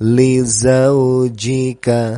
Lisa Udica.